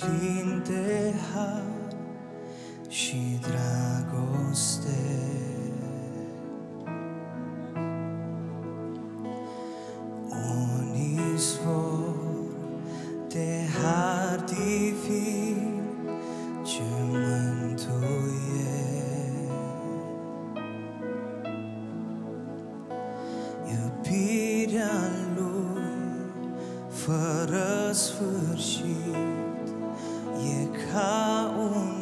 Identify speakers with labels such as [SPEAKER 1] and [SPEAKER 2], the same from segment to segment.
[SPEAKER 1] plin de har și dragoste. Un izvor de har divin ce mântuie. Iubirea lui fără sfârșit 也可恶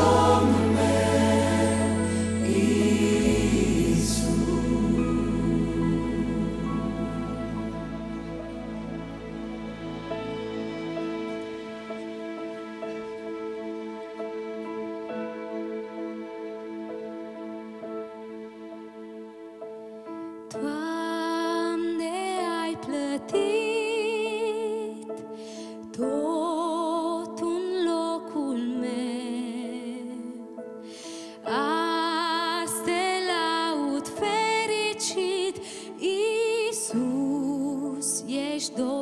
[SPEAKER 1] Oh. До.